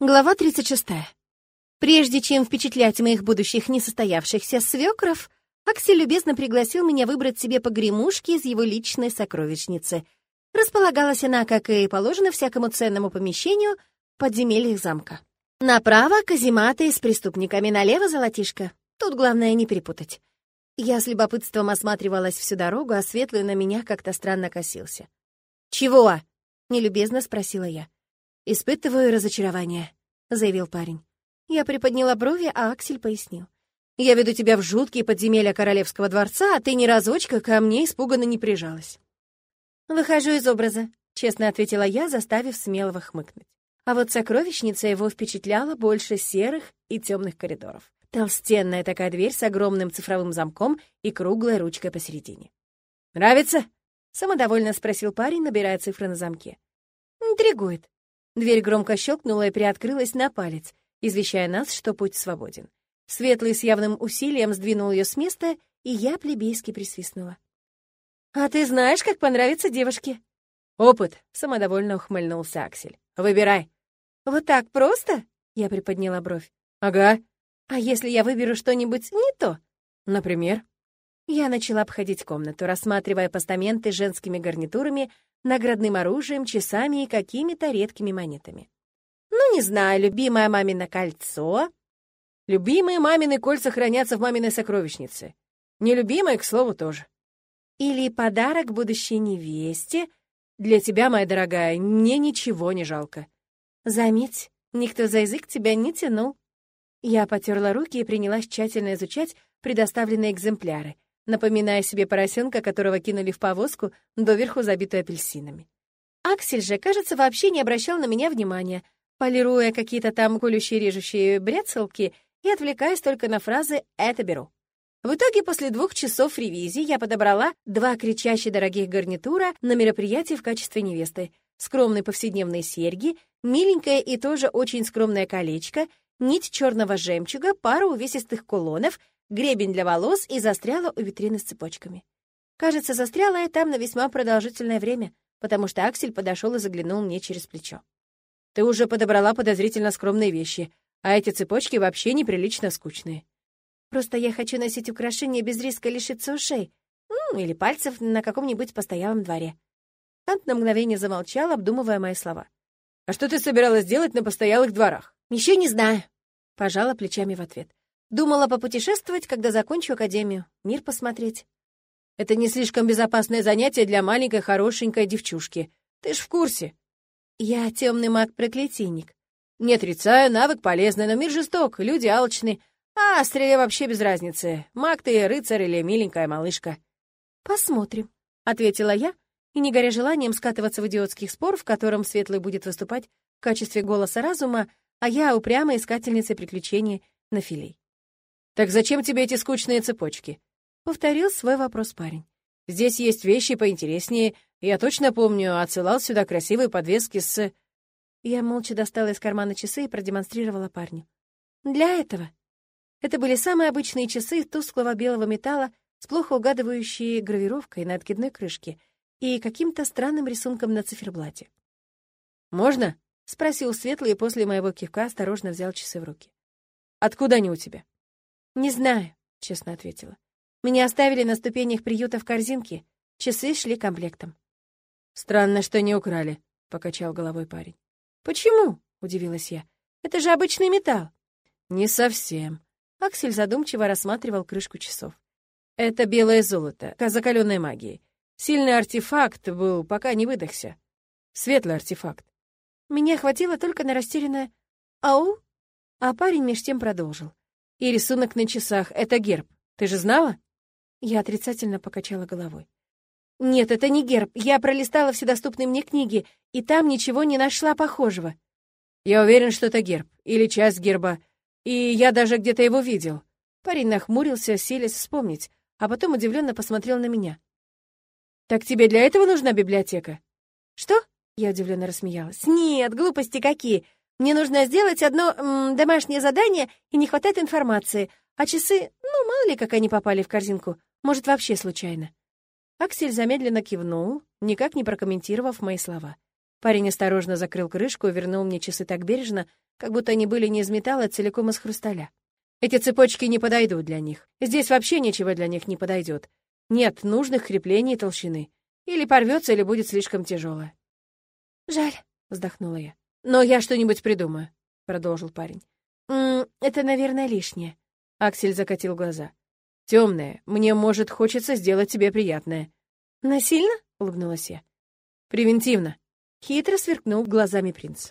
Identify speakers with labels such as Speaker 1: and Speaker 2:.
Speaker 1: Глава 36. Прежде чем впечатлять моих будущих несостоявшихся свекров, Аксель любезно пригласил меня выбрать себе погремушки из его личной сокровищницы. Располагалась она, как и положено всякому ценному помещению, в подземельях замка. Направо — казематы с преступниками, налево — золотишко. Тут главное не перепутать. Я с любопытством осматривалась всю дорогу, а Светлый на меня как-то странно косился. «Чего?» — нелюбезно спросила я. «Испытываю разочарование», — заявил парень. Я приподняла брови, а Аксель пояснил. «Я веду тебя в жуткие подземелья Королевского дворца, а ты ни разочка ко мне испуганно не прижалась». «Выхожу из образа», — честно ответила я, заставив смелого хмыкнуть. А вот сокровищница его впечатляла больше серых и темных коридоров. Толстенная такая дверь с огромным цифровым замком и круглой ручкой посередине. «Нравится?» — самодовольно спросил парень, набирая цифры на замке. «Интригует», Дверь громко щелкнула и приоткрылась на палец, извещая нас, что путь свободен. Светлый с явным усилием сдвинул ее с места, и я плебейски присвистнула. «А ты знаешь, как понравится девушке?» «Опыт», — самодовольно ухмыльнулся Аксель. «Выбирай». «Вот так просто?» — я приподняла бровь. «Ага». «А если я выберу что-нибудь не то?» «Например?» Я начала обходить комнату, рассматривая постаменты с женскими гарнитурами, наградным оружием, часами и какими-то редкими монетами. Ну, не знаю, любимое мамино кольцо. Любимые мамины кольца хранятся в маминой сокровищнице. Нелюбимые, к слову, тоже. Или подарок будущей невесте. Для тебя, моя дорогая, мне ничего не жалко. Заметь, никто за язык тебя не тянул. Я потерла руки и принялась тщательно изучать предоставленные экземпляры — напоминая себе поросенка, которого кинули в повозку, доверху забитую апельсинами. Аксель же, кажется, вообще не обращал на меня внимания, полируя какие-то там колющие-режущие бряцалки и отвлекаясь только на фразы «это беру». В итоге, после двух часов ревизии я подобрала два кричащие дорогих гарнитура на мероприятие в качестве невесты, скромные повседневные серьги, миленькое и тоже очень скромное колечко, нить черного жемчуга, пару увесистых кулонов, гребень для волос и застряла у витрины с цепочками. Кажется, застряла я там на весьма продолжительное время, потому что Аксель подошел и заглянул мне через плечо. «Ты уже подобрала подозрительно скромные вещи, а эти цепочки вообще неприлично скучные. Просто я хочу носить украшения без риска лишиться ушей, ну, или пальцев на каком-нибудь постоялом дворе». Кант на мгновение замолчал, обдумывая мои слова. «А что ты собиралась делать на постоялых дворах?» «Еще не знаю», — пожала плечами в ответ. Думала попутешествовать, когда закончу академию, мир посмотреть. Это не слишком безопасное занятие для маленькой хорошенькой девчушки. Ты ж в курсе. Я темный маг-проклятийник. Не отрицаю, навык полезный, но мир жесток, люди алчны. А стреле вообще без разницы. Маг ты, рыцарь или миленькая малышка. Посмотрим, — ответила я, и, не горя желанием скатываться в идиотских спор, в котором Светлый будет выступать в качестве голоса разума, а я упрямая искательница приключений на филей. «Так зачем тебе эти скучные цепочки?» — повторил свой вопрос парень. «Здесь есть вещи поинтереснее. Я точно помню, отсылал сюда красивые подвески с...» Я молча достала из кармана часы и продемонстрировала парню. «Для этого». Это были самые обычные часы тусклого белого металла с плохо угадывающей гравировкой на откидной крышке и каким-то странным рисунком на циферблате. «Можно?» — спросил Светлый и после моего кивка осторожно взял часы в руки. «Откуда они у тебя?» «Не знаю», — честно ответила. «Меня оставили на ступенях приюта в корзинке. Часы шли комплектом». «Странно, что не украли», — покачал головой парень. «Почему?» — удивилась я. «Это же обычный металл». «Не совсем». Аксель задумчиво рассматривал крышку часов. «Это белое золото, закаленной магией. Сильный артефакт был, пока не выдохся. Светлый артефакт. Меня хватило только на растерянное «Ау?» А парень меж тем продолжил. И рисунок на часах — это герб. Ты же знала?» Я отрицательно покачала головой. «Нет, это не герб. Я пролистала все доступные мне книги, и там ничего не нашла похожего». «Я уверен, что это герб. Или часть герба. И я даже где-то его видел». Парень нахмурился, селись вспомнить, а потом удивленно посмотрел на меня. «Так тебе для этого нужна библиотека?» «Что?» — я удивленно рассмеялась. «Нет, глупости какие! Мне нужно сделать одно м, домашнее задание, и не хватает информации. А часы, ну, мало ли, как они попали в корзинку. Может, вообще случайно. Аксель замедленно кивнул, никак не прокомментировав мои слова. Парень осторожно закрыл крышку и вернул мне часы так бережно, как будто они были не из металла, а целиком из хрусталя. Эти цепочки не подойдут для них. Здесь вообще ничего для них не подойдет. Нет нужных креплений и толщины. Или порвется, или будет слишком тяжелое. «Жаль», — вздохнула я. «Но я что-нибудь придумаю», — продолжил парень. «М -м, «Это, наверное, лишнее». Аксель закатил глаза. «Темное. Мне, может, хочется сделать тебе приятное». «Насильно?» — улыбнулась я. «Превентивно», — хитро сверкнул глазами принц.